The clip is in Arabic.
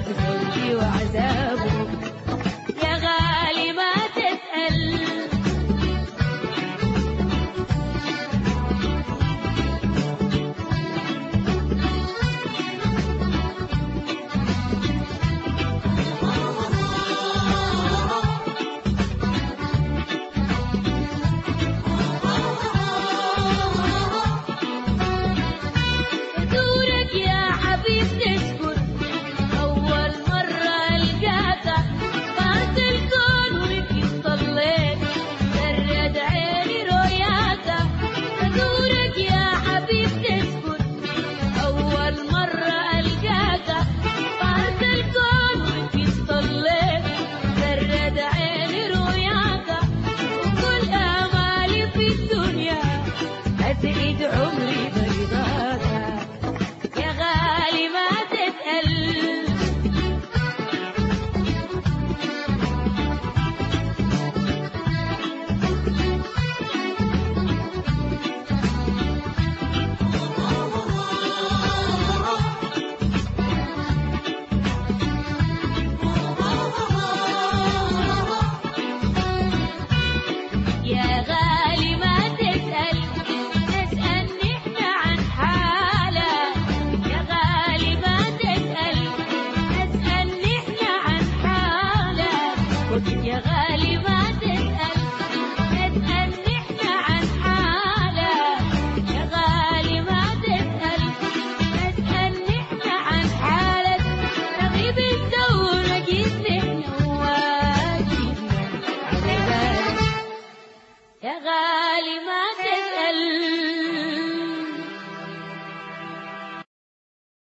بموتي وعذابه. يا غالي ما تسأل. دورك يا حبيب نشكي يا غالي ما تسأل. تسأل نحن عن حالك. يا غالي ما تسأل. تسأل نحن عن حالك. رغيب الدورة جيت نواجهنا يا غالي ما